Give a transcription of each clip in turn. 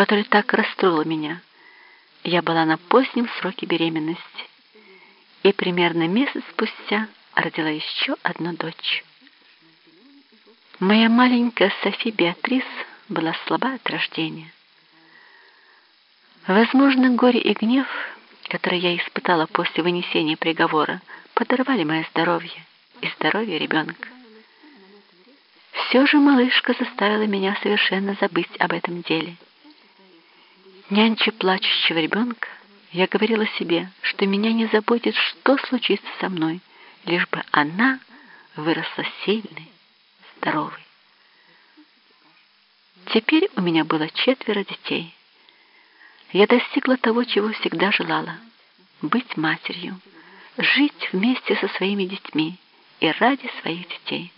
который так расстроил меня, я была на позднем сроке беременности и примерно месяц спустя родила еще одну дочь. Моя маленькая Софи Беатрис была слаба от рождения. Возможно, горе и гнев, которые я испытала после вынесения приговора, подорвали мое здоровье и здоровье ребенка. Все же малышка заставила меня совершенно забыть об этом деле. Нянча плачущего ребенка, я говорила себе, что меня не заботит, что случится со мной, лишь бы она выросла сильной, здоровой. Теперь у меня было четверо детей. Я достигла того, чего всегда желала — быть матерью, жить вместе со своими детьми и ради своих детей.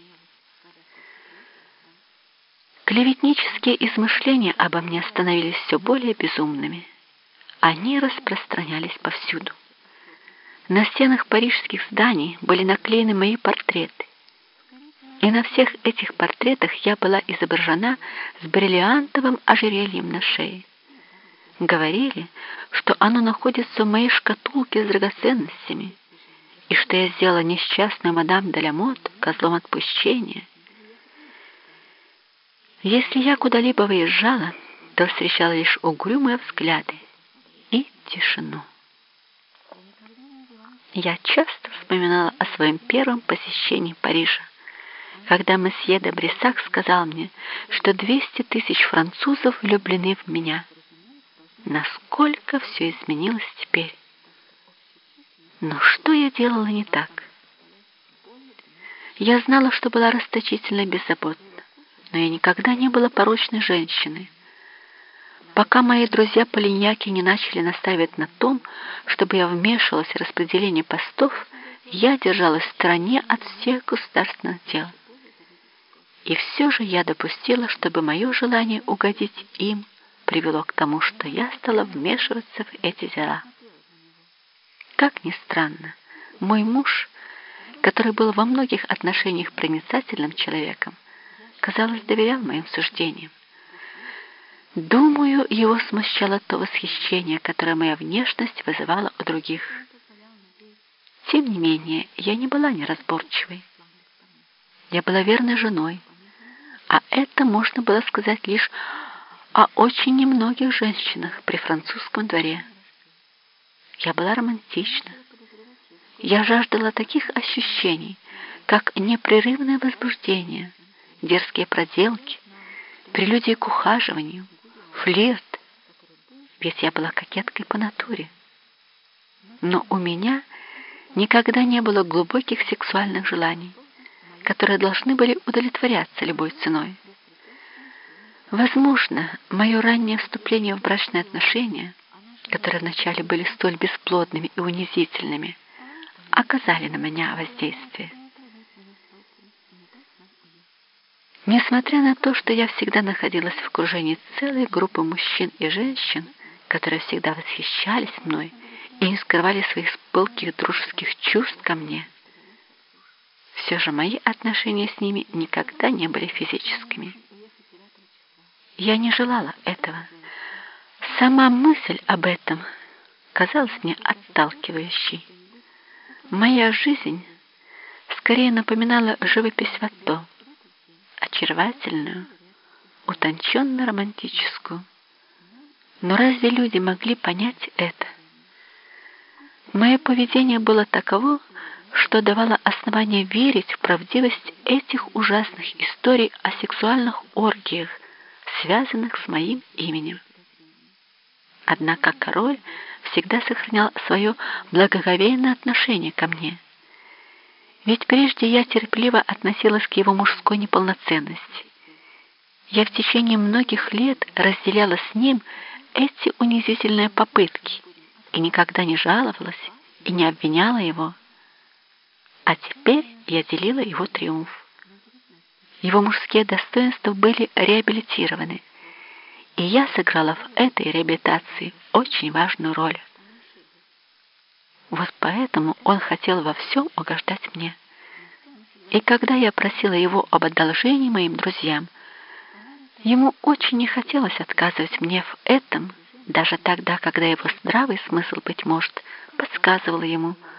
Клеветнические измышления обо мне становились все более безумными. Они распространялись повсюду. На стенах парижских зданий были наклеены мои портреты. И на всех этих портретах я была изображена с бриллиантовым ожерельем на шее. Говорили, что оно находится в моей шкатулке с драгоценностями, и что я сделала несчастную мадам Далямот козлом отпущения. Если я куда-либо выезжала, то встречала лишь угрюмые взгляды и тишину. Я часто вспоминала о своем первом посещении Парижа, когда месье де Брисак сказал мне, что 200 тысяч французов влюблены в меня. Насколько все изменилось теперь. Но что я делала не так? Я знала, что была расточительно беззаботна но я никогда не была порочной женщиной. Пока мои друзья-полиняки не начали настаивать на том, чтобы я вмешивалась в распределение постов, я держалась в стороне от всех государственных дел. И все же я допустила, чтобы мое желание угодить им привело к тому, что я стала вмешиваться в эти дела. Как ни странно, мой муж, который был во многих отношениях проницательным человеком, казалось, доверял моим суждениям. Думаю, его смущало то восхищение, которое моя внешность вызывала у других. Тем не менее, я не была неразборчивой. Я была верной женой, а это можно было сказать лишь о очень немногих женщинах при французском дворе. Я была романтична. Я жаждала таких ощущений, как непрерывное возбуждение – дерзкие проделки, прелюдии к ухаживанию, флирт. Ведь я была кокеткой по натуре. Но у меня никогда не было глубоких сексуальных желаний, которые должны были удовлетворяться любой ценой. Возможно, мое раннее вступление в брачные отношения, которые вначале были столь бесплодными и унизительными, оказали на меня воздействие. Несмотря на то, что я всегда находилась в окружении целой группы мужчин и женщин, которые всегда восхищались мной и не скрывали своих пылких дружеских чувств ко мне, все же мои отношения с ними никогда не были физическими. Я не желала этого. Сама мысль об этом казалась мне отталкивающей. Моя жизнь скорее напоминала живопись Ватто, очаровательную, утонченно-романтическую. Но разве люди могли понять это? Мое поведение было таково, что давало основание верить в правдивость этих ужасных историй о сексуальных оргиях, связанных с моим именем. Однако король всегда сохранял свое благоговейное отношение ко мне – ведь прежде я терпеливо относилась к его мужской неполноценности. Я в течение многих лет разделяла с ним эти унизительные попытки и никогда не жаловалась и не обвиняла его. А теперь я делила его триумф. Его мужские достоинства были реабилитированы, и я сыграла в этой реабилитации очень важную роль. Вот поэтому он хотел во всем угождать мне. И когда я просила его об одолжении моим друзьям, Ему очень не хотелось отказывать мне в этом, даже тогда, когда его здравый смысл, быть может, подсказывал ему,